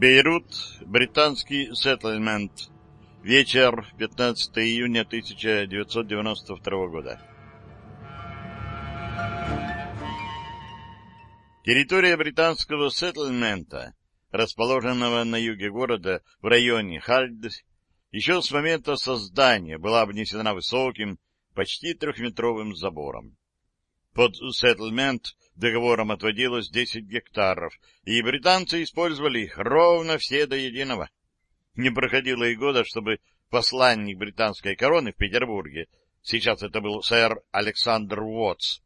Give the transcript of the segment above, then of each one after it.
Бейрут, британский сеттельмент. Вечер, 15 июня 1992 года. Территория британского сеттельмента, расположенного на юге города в районе Хальд, еще с момента создания была обнесена высоким, почти трехметровым забором. Под сеттельмент договором отводилось 10 гектаров, и британцы использовали их ровно все до единого. Не проходило и года, чтобы посланник британской короны в Петербурге, сейчас это был сэр Александр Уотс,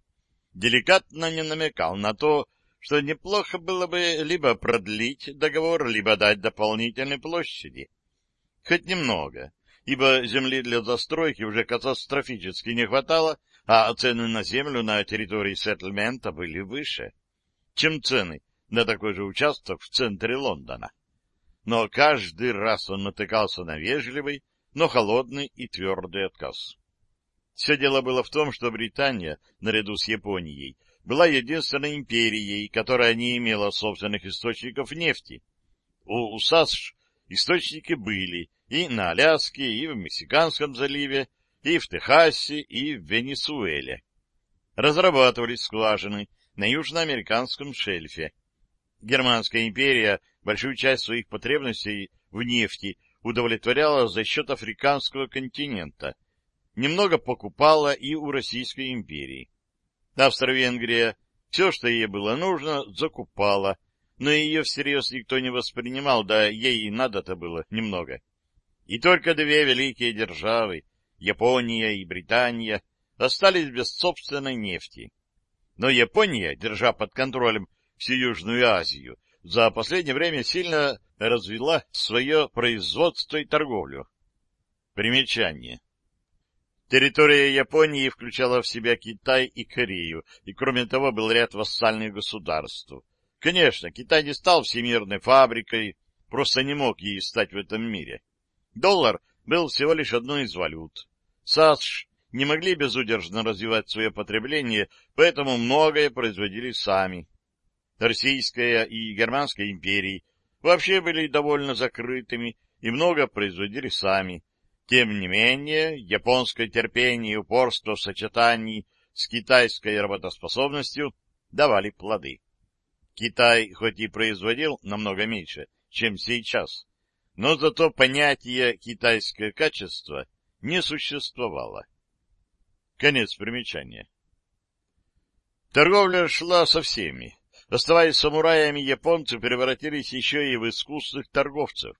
деликатно не намекал на то, что неплохо было бы либо продлить договор, либо дать дополнительной площади. Хоть немного, ибо земли для застройки уже катастрофически не хватало, а цены на землю на территории сеттельмента были выше, чем цены на такой же участок в центре Лондона. Но каждый раз он натыкался на вежливый, но холодный и твердый отказ. Все дело было в том, что Британия, наряду с Японией, была единственной империей, которая не имела собственных источников нефти. У САСШ источники были и на Аляске, и в Мексиканском заливе, и в Техасе, и в Венесуэле. Разрабатывались скважины на южноамериканском шельфе. Германская империя большую часть своих потребностей в нефти удовлетворяла за счет африканского континента. Немного покупала и у Российской империи. Австро-Венгрия все, что ей было нужно, закупала, но ее всерьез никто не воспринимал, да ей и надо-то было немного. И только две великие державы Япония и Британия остались без собственной нефти. Но Япония, держа под контролем всю Южную Азию, за последнее время сильно развела свое производство и торговлю. Примечание. Территория Японии включала в себя Китай и Корею, и кроме того был ряд вассальных государств. Конечно, Китай не стал всемирной фабрикой, просто не мог ей стать в этом мире. Доллар был всего лишь одной из валют. САСШ не могли безудержно развивать свое потребление, поэтому многое производили сами. Российская и Германская империи вообще были довольно закрытыми и много производили сами. Тем не менее, японское терпение и упорство в сочетании с китайской работоспособностью давали плоды. Китай хоть и производил намного меньше, чем сейчас, но зато понятие «китайское качество» не существовало. Конец примечания. Торговля шла со всеми. Оставаясь самураями, японцы превратились еще и в искусных торговцев.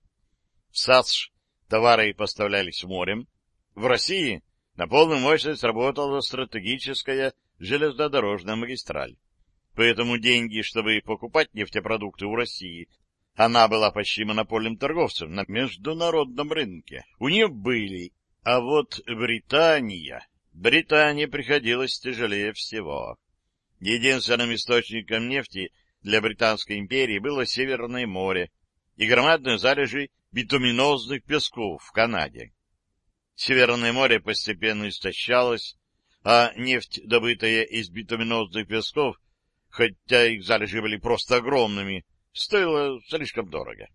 В САСШ товары поставлялись морем. В России на полную мощность работала стратегическая железнодорожная магистраль. Поэтому деньги, чтобы покупать нефтепродукты у России, она была почти монопольным торговцем на международном рынке. У нее были. А вот Британия... Британии приходилось тяжелее всего. Единственным источником нефти для Британской империи было Северное море и громадные залежи битуминозных песков в Канаде. Северное море постепенно истощалось, а нефть, добытая из битуминозных песков, хотя их залежи были просто огромными, стоила слишком дорого.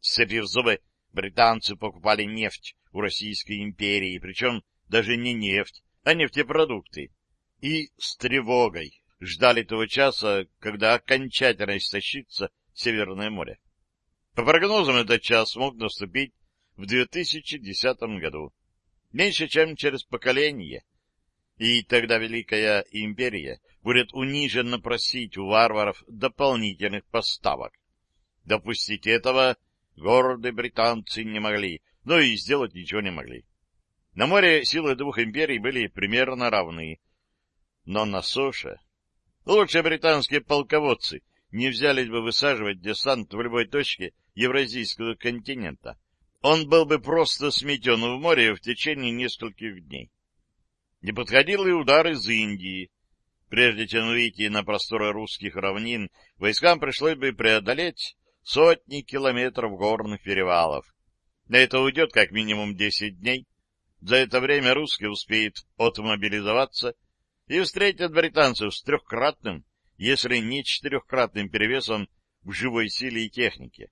Сцепив зубы, британцы покупали нефть у Российской империи, причем даже не нефть, а нефтепродукты, и с тревогой ждали того часа, когда окончательно истощится Северное море. По прогнозам, этот час мог наступить в 2010 году, меньше, чем через поколение, и тогда Великая Империя будет униженно просить у варваров дополнительных поставок. Допустить этого гордые британцы не могли, но и сделать ничего не могли. На море силы двух империй были примерно равны, но на суше лучшие британские полководцы не взялись бы высаживать десант в любой точке Евразийского континента. Он был бы просто сметен в море в течение нескольких дней. Не подходил и удар из Индии. Прежде чем выйти на просторы русских равнин, войскам пришлось бы преодолеть сотни километров горных перевалов. На это уйдет как минимум 10 дней. За это время русские успеют отмобилизоваться и встретят британцев с трехкратным, если не четырехкратным перевесом в живой силе и технике.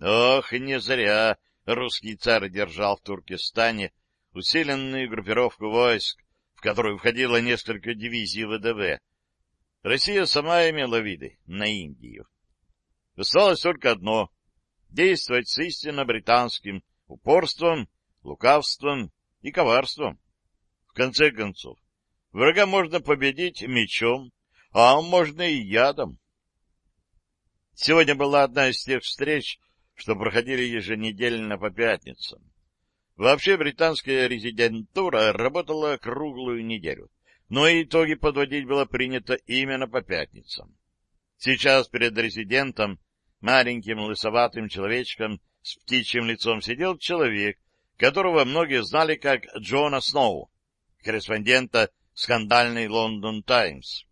Ох, не зря русский царь держал в Туркестане усиленную группировку войск, в которую входило несколько дивизий ВДВ. Россия сама имела виды на Индию. Осталось только одно — действовать с истинно британским упорством, лукавством и коварством. В конце концов, врага можно победить мечом, а можно и ядом. Сегодня была одна из тех встреч, что проходили еженедельно по пятницам. Вообще британская резидентура работала круглую неделю, но итоги подводить было принято именно по пятницам. Сейчас перед резидентом, маленьким лысоватым человечком с птичьим лицом, сидел человек, которого многие знали как Джона Сноу, корреспондента скандальной Лондон Таймс.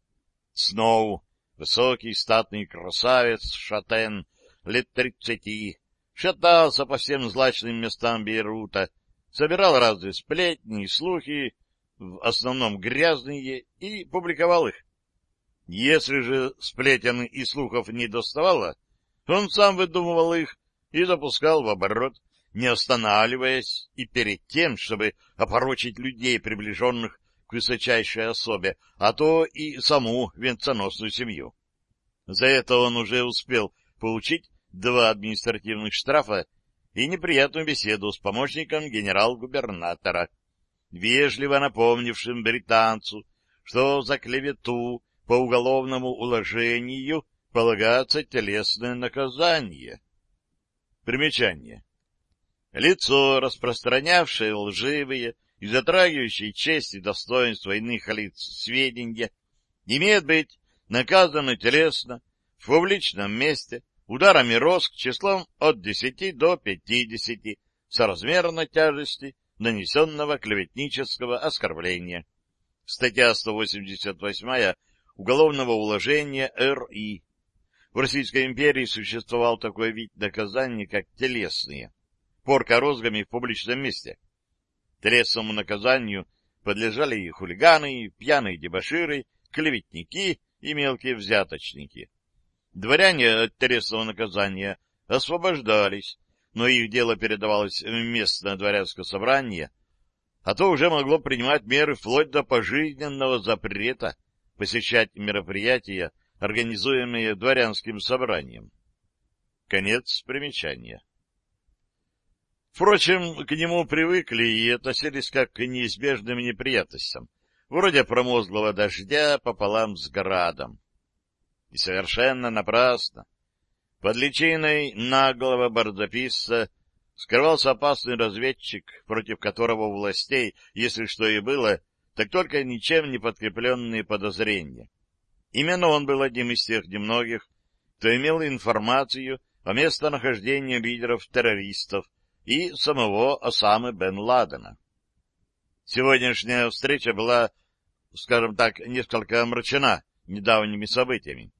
Сноу, высокий статный красавец, шатен, лет тридцати, шатался по всем злачным местам Бейрута, собирал разные сплетни и слухи, в основном грязные, и публиковал их. Если же сплетен и слухов не доставало, он сам выдумывал их и запускал в оборот, не останавливаясь и перед тем, чтобы опорочить людей, приближенных к высочайшей особе, а то и саму венценосную семью. За это он уже успел получить два административных штрафа и неприятную беседу с помощником генерал-губернатора, вежливо напомнившим британцу, что за клевету по уголовному уложению полагается телесное наказание. Примечание. Лицо, распространявшее лживые и затрагивающие честь и достоинство иных лиц сведения, имеет быть наказано телесно в публичном месте ударами роск числом от 10 до 50 соразмерно тяжести нанесенного клеветнического оскорбления. Статья 188 Уголовного уложения РИ. В Российской империи существовал такой вид наказания, как телесные. Порка розгами в публичном месте. Телесному наказанию подлежали и хулиганы, и пьяные дебоширы, клеветники и мелкие взяточники. Дворяне от телесного наказания освобождались, но их дело передавалось в местное дворянское собрание, а то уже могло принимать меры вплоть до пожизненного запрета посещать мероприятия, организуемые дворянским собранием. Конец примечания. Впрочем, к нему привыкли и относились как к неизбежным неприятностям, вроде промозглого дождя пополам с градом. И совершенно напрасно. Под личиной наглого бардописца скрывался опасный разведчик, против которого у властей, если что и было, так только ничем не подкрепленные подозрения. Именно он был одним из тех немногих, кто имел информацию о местонахождении лидеров террористов и самого Осамы бен Ладена. Сегодняшняя встреча была, скажем так, несколько омрачена недавними событиями.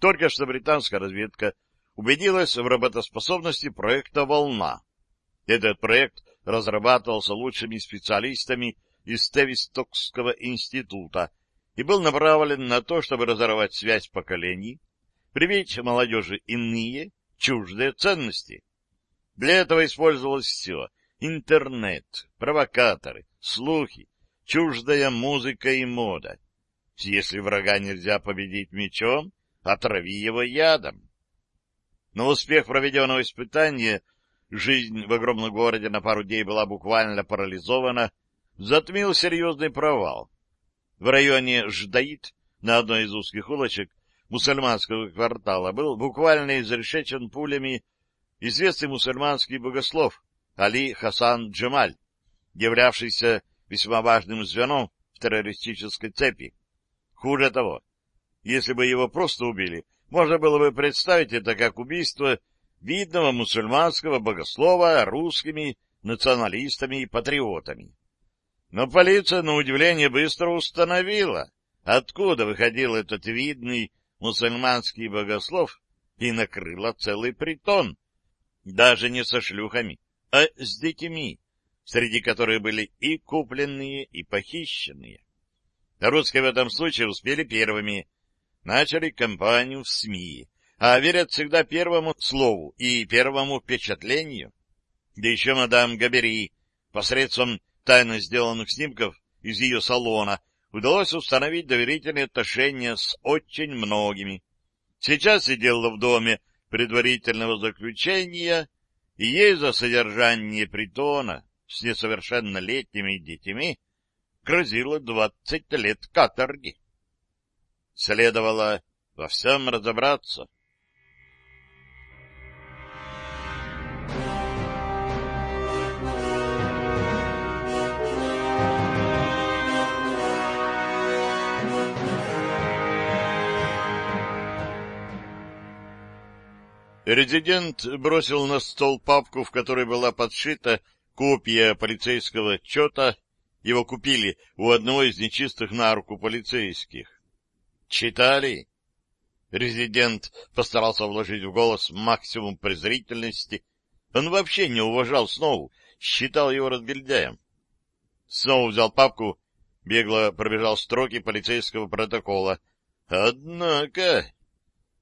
Только что британская разведка убедилась в работоспособности проекта «Волна». Этот проект разрабатывался лучшими специалистами из Тевистокского института и был направлен на то, чтобы разорвать связь поколений, привить молодежи иные, чуждые ценности. Для этого использовалось все — интернет, провокаторы, слухи, чуждая музыка и мода. Если врага нельзя победить мечом, отрави его ядом. Но успех проведенного испытания, жизнь в огромном городе на пару дней была буквально парализована, затмил серьезный провал. В районе Ждаит, на одной из узких улочек мусульманского квартала, был буквально изрешечен пулями известный мусульманский богослов Али Хасан Джемаль, являвшийся весьма важным звеном в террористической цепи. Хуже того, если бы его просто убили, можно было бы представить это как убийство видного мусульманского богослова русскими националистами и патриотами. Но полиция, на удивление, быстро установила, откуда выходил этот видный мусульманский богослов, и накрыла целый притон, даже не со шлюхами, а с детьми, среди которых были и купленные, и похищенные. Русские в этом случае успели первыми, начали кампанию в СМИ, а верят всегда первому слову и первому впечатлению. Да еще мадам Габери посредством тайно сделанных снимков из ее салона удалось установить доверительные отношения с очень многими. Сейчас сидела в доме предварительного заключения, и ей за содержание притона с несовершеннолетними детьми грозило двадцать лет каторги. Следовало во всем разобраться. Резидент бросил на стол папку, в которой была подшита копия полицейского отчета. Его купили у одного из нечистых на руку полицейских. «Читали?» Резидент постарался вложить в голос максимум презрительности. Он вообще не уважал Сноу, считал его разгильдяем. Сноу взял папку, бегло пробежал строки полицейского протокола. «Однако...»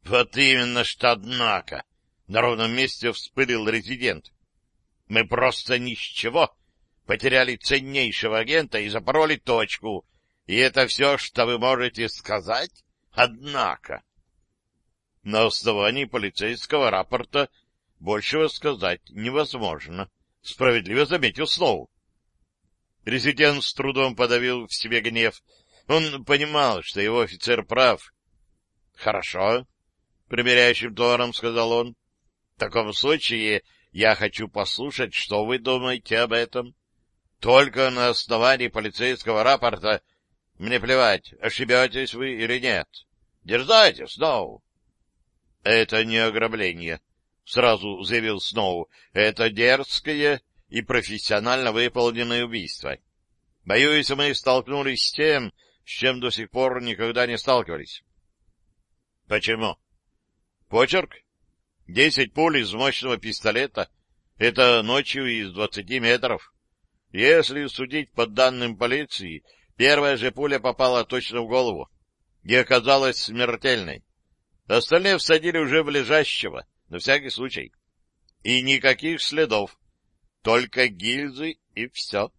«Вот именно что однако!» На ровном месте вспылил резидент. Мы просто ни с чего потеряли ценнейшего агента и запороли точку. И это все, что вы можете сказать? Однако... На основании полицейского рапорта большего сказать невозможно. Справедливо заметил Сноу. Резидент с трудом подавил в себе гнев. Он понимал, что его офицер прав. — Хорошо, — примиряющим тоном сказал он. В таком случае я хочу послушать, что вы думаете об этом. Только на основании полицейского рапорта мне плевать, ошибетесь вы или нет. Дерзайте, Сноу. Это не ограбление, сразу заявил Сноу. Это дерзкое и профессионально выполненное убийство. Боюсь, мы столкнулись с тем, с чем до сих пор никогда не сталкивались. Почему? Почерк? Десять пуль из мощного пистолета — это ночью из двадцати метров. Если судить по данным полиции, первая же пуля попала точно в голову и оказалась смертельной. Остальные всадили уже в лежащего, на всякий случай. И никаких следов, только гильзы и все.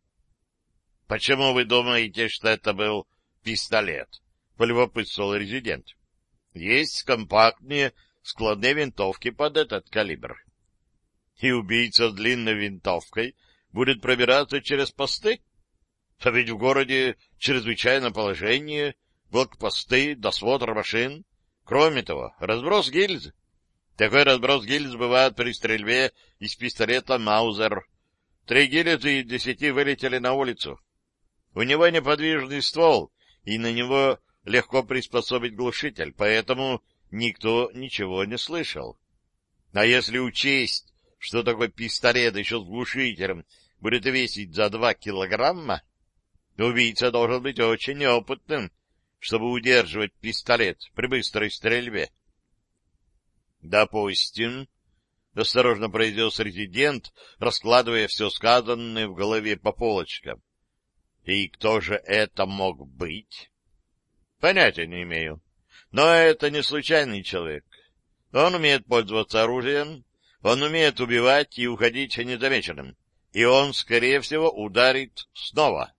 — Почему вы думаете, что это был пистолет? — полюбопытствовал резидент. — Есть компактнее складные винтовки под этот калибр. И убийца с длинной винтовкой будет пробираться через посты? А ведь в городе чрезвычайное положение, блокпосты, досмотр машин. Кроме того, разброс гильз. Такой разброс гильз бывает при стрельбе из пистолета «Маузер». Три гильзы из десяти вылетели на улицу. У него неподвижный ствол, и на него легко приспособить глушитель, поэтому никто ничего не слышал. А если учесть, что такой пистолет еще с глушителем будет весить за два килограмма, убийца должен быть очень опытным, чтобы удерживать пистолет при быстрой стрельбе. — Допустим, — осторожно произнес резидент, раскладывая все сказанное в голове по полочкам. — И кто же это мог быть? — Понятия не имею. Но это не случайный человек. Он умеет пользоваться оружием, он умеет убивать и уходить незамеченным. И он, скорее всего, ударит снова.